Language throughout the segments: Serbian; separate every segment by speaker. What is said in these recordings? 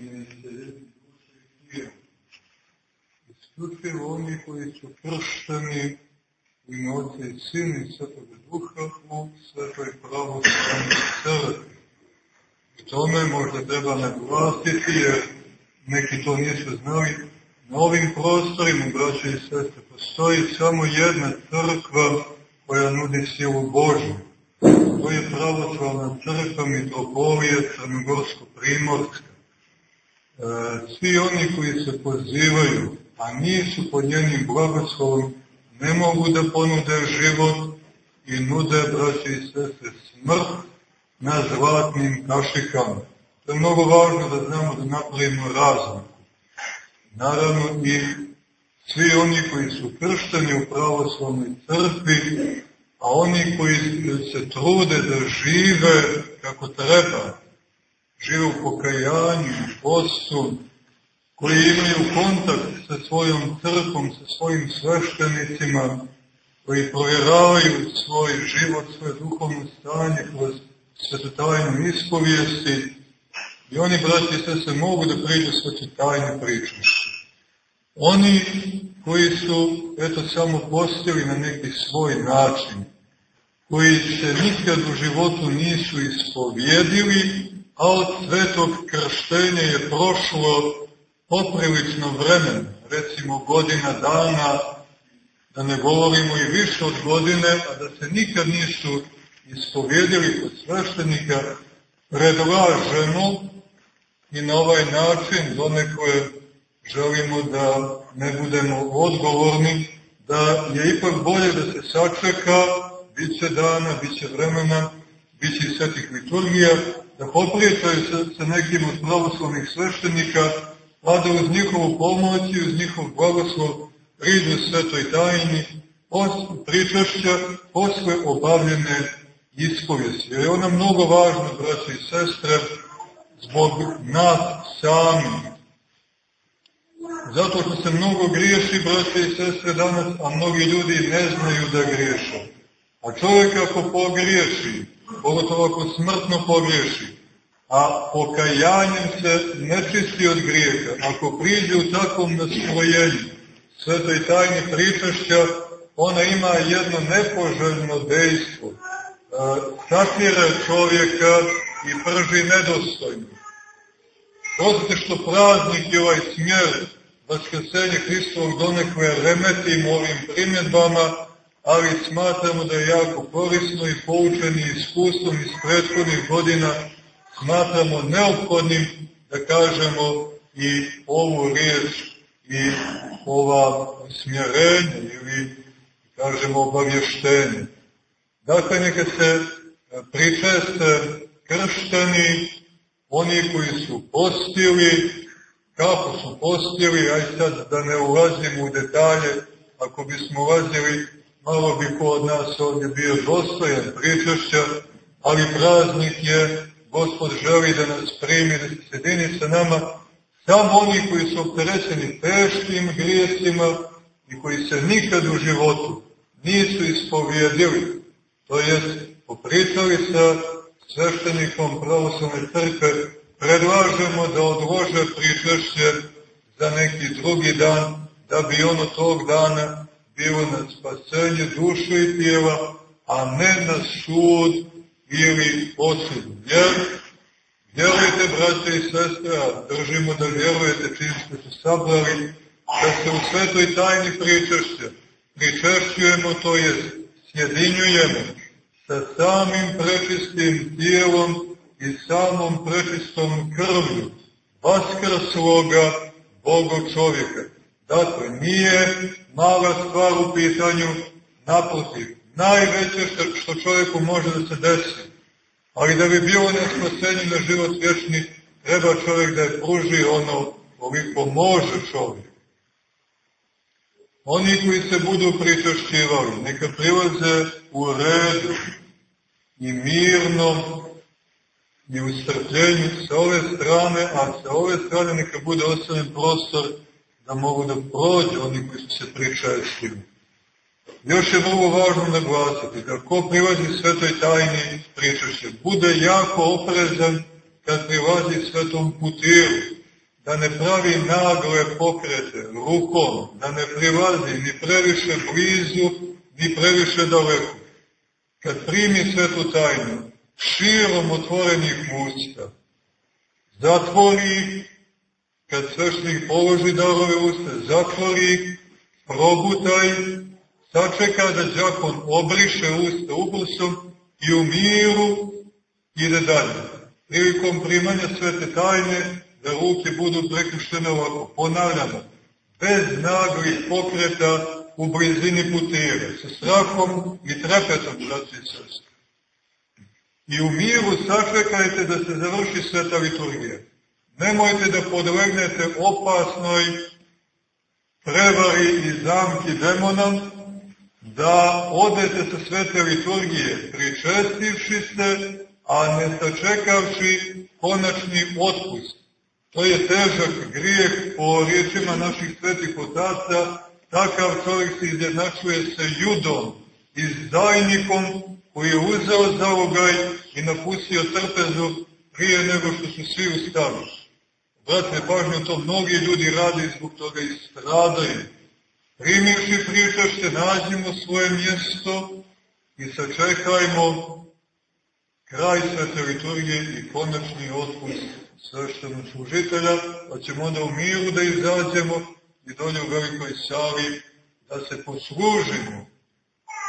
Speaker 1: i neisceljeni duše i tijela. Isključivo oni koji su kršteni u Otca i Sina i Svetog Duha u Svetoj pravoslavnoj crkvi. I tome možda treba naglasiti, jer neki to nisu znali, na ovim prostorima, braće i sestre, postoji samo jedna crkva koja nudi silu Božju. To je pravoslavna crkva Mitropolije Crnogorsko-Primorska. E, svi oni koji se pozivaju, a nisu pod njenim blagoslovom, ne mogu da ponude život i nude, braće i sestre, smrt na zlatnim kašikama. To je mnogo važno da znamo da napravimo razliku. Naravno i svi oni koji su kršteni u pravoslavnoj crkvi, a oni koji se trude da žive kako treba, žive u pokajanju, postu, koji imaju kontakt sa svojom crkvom, sa svojim sveštenicima, koji provjeravaju svoj život, svoje duhovno stanje kroz svetotajnu ispovijesti, i oni, braći i se mogu da priđu svetotajne priče. Oni koji su, eto, samo postili na neki svoj način, koji se nikad u životu nisu ispovjedili, a od svetog krštenja je prošlo poprilično vremen, recimo godina dana, da ne govorimo i više od godine, a da se nikad nisu ispovjedili kod sveštenika, predlažemo i na ovaj način donekle želimo da ne budemo odgovorni, da je ipak bolje da se sačeka, bit će dana, bit će vremena, bit će i svetih liturgija, da popričaju sa, sa nekim od pravoslovnih sveštenika, pa da uz njihovu pomoć i uz njihov blagoslov priđu svetoj tajni, pričašća posle obavljene ispovjesti. Jer je ona mnogo važna, braće i sestre, zbog nas samih. Zato što se mnogo griješi, braće i sestre, danas, a mnogi ljudi ne znaju da griješe. A čovjek ako pogriješi, pogotovo ako smrtno pogriješi, a pokajanjem se ne čisti od grijeha, ako priđe u takvom nastrojenju, svetoj tajni pričašća, ona ima jedno nepoželjno dejstvo. Satira čovjeka i prži nedostojno. Prostite što praznik i ovaj smjer Vaskrsenje Hristovog donekle remetimo ovim primjedbama, ali smatramo da je jako korisno i poučeni iskustvom iz prethodnih godina, smatramo neophodnim da kažemo i ovu riječ i ova smjerenja ili kažemo obavještenje. Dakle, neka se pričeste kršteni, oni koji su postili, kako su postili, aj sad da ne ulazimo u detalje, ako bismo ulazili, malo bi ko od nas ovdje bio dostojan pričašća, ali praznik je, Gospod želi da nas primi, da se sjedini sa nama, samo oni koji su opterećeni teškim grijesima i koji se nikad u životu nisu ispovjedili, to jest popričali sa sveštenikom pravoslavne crkve, predlažemo da odlože pričešće za neki drugi dan, da bi ono tog dana bilo na spasenje dušu i tijela, a ne na sud ili osudu. Jer, vjerujte, braće i sestre, a držimo da vjerujete čim ste se sabrali, da se u svetoj tajni pričešće pričešćujemo, to je sjedinjujemo sa samim prečistim tijelom i samom prečistom krvlju vaskrsloga Bogog čovjeka. Dakle, nije mala stvar u pitanju, naprotiv, najveće što, čovjeku može da se desi. Ali da bi bilo na spasenju na život vječni, treba čovjek da je pruži ono koliko može čovjek. Oni koji se budu pričašćivali, neka prilaze u redu i mirno i u strpljenju sa ove strane, a sa ove strane neka bude ostavljen prostor da mogu da prođu oni koji se pričašćivali. Još je vrlo važno naglasiti da ko prilazi svetoj tajni pričašće, bude jako oprezan kad prilazi svetom putiru, da ne pravi nagle pokrete rukom, da ne prilazi ni previše blizu, ni previše daleko. Kad primi svetu tajnu, širom otvorenih usta, zatvori kad svešnik položi darove usta, zatvori, probutaj, sačeka da džakon obriše usta ubrusom i u miru ide dalje. Prilikom primanja svete tajne, da ruke budu prekrštene ovako, ponavljamo, bez naglih pokreta u blizini putira, sa strahom i trepetom, braći i sestri. I u miru sačekajte da se završi sveta liturgija. Nemojte da podlegnete opasnoj prevari i zamki demona, da odete sa svete liturgije, pričestivši se, a ne sačekavši konačni otpust. To je težak grijeh po riječima naših svetih otaca, takav čovjek se izjednačuje sa judom, izdajnikom koji je uzeo zalogaj i napustio trpezu prije nego što su svi ustali. Brate, pažnju to mnogi ljudi rade i zbog toga i stradaju. Primivši pričašte, nađimo svoje mjesto i sačekajmo kraj svete liturgije i konačni otpust sveštenog služitelja, pa ćemo onda u miru da izađemo i dolje u velikoj sali da se poslužimo,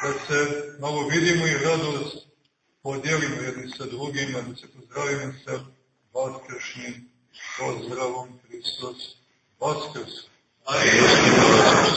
Speaker 1: da se malo vidimo i radost podijelimo jedni sa drugima, da se pozdravimo sa vaskršnjim pozdravom Hristos Vaskrs. Amen.